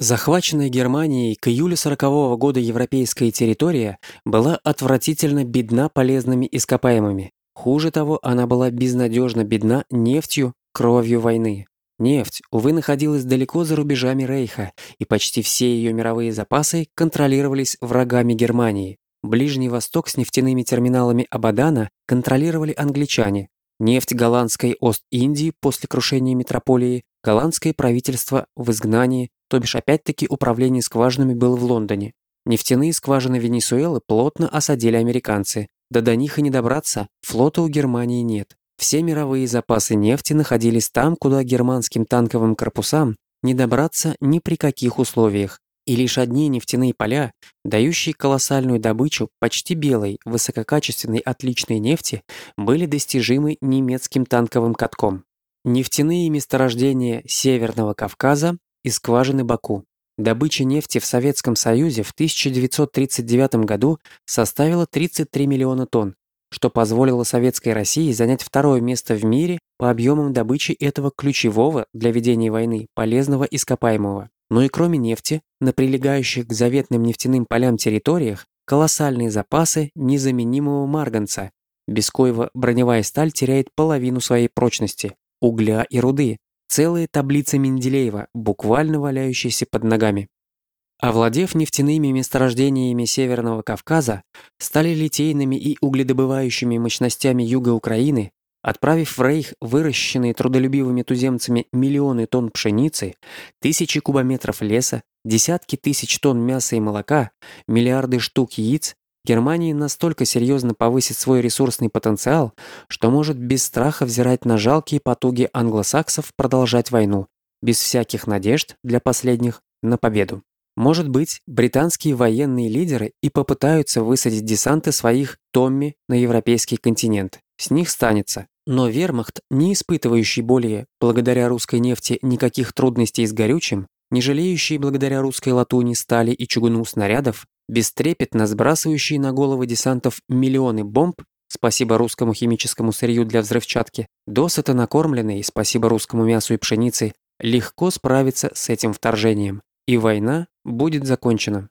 Захваченная Германией к июлю 40-го года европейская территория была отвратительно бедна полезными ископаемыми. Хуже того, она была безнадежно бедна нефтью, кровью войны. Нефть, увы, находилась далеко за рубежами Рейха, и почти все ее мировые запасы контролировались врагами Германии. Ближний Восток с нефтяными терминалами Абадана контролировали англичане. Нефть голландской Ост-Индии после крушения метрополии, голландское правительство в изгнании, то бишь опять-таки управление скважинами было в Лондоне. Нефтяные скважины Венесуэлы плотно осадили американцы. Да до них и не добраться, флота у Германии нет. Все мировые запасы нефти находились там, куда германским танковым корпусам не добраться ни при каких условиях. И лишь одни нефтяные поля, дающие колоссальную добычу почти белой, высококачественной отличной нефти, были достижимы немецким танковым катком. Нефтяные месторождения Северного Кавказа и скважины Баку. Добыча нефти в Советском Союзе в 1939 году составила 33 миллиона тонн, что позволило Советской России занять второе место в мире по объемам добычи этого ключевого для ведения войны полезного ископаемого. Но и кроме нефти, на прилегающих к заветным нефтяным полям территориях колоссальные запасы незаменимого марганца, без коего броневая сталь теряет половину своей прочности, угля и руды, Целые таблицы Менделеева, буквально валяющиеся под ногами. Овладев нефтяными месторождениями Северного Кавказа, стали литейными и угледобывающими мощностями юга Украины, отправив в Рейх выращенные трудолюбивыми туземцами миллионы тонн пшеницы, тысячи кубометров леса, десятки тысяч тонн мяса и молока, миллиарды штук яиц, Германия настолько серьезно повысит свой ресурсный потенциал, что может без страха взирать на жалкие потуги англосаксов продолжать войну, без всяких надежд для последних на победу. Может быть, британские военные лидеры и попытаются высадить десанты своих Томми на европейский континент. С них станется. Но вермахт, не испытывающий более, благодаря русской нефти, никаких трудностей с горючим, не жалеющий благодаря русской латуни, стали и чугуну снарядов, бестрепетно сбрасывающие на головы десантов миллионы бомб, спасибо русскому химическому сырью для взрывчатки, досыта накормленные, спасибо русскому мясу и пшенице, легко справиться с этим вторжением, и война будет закончена.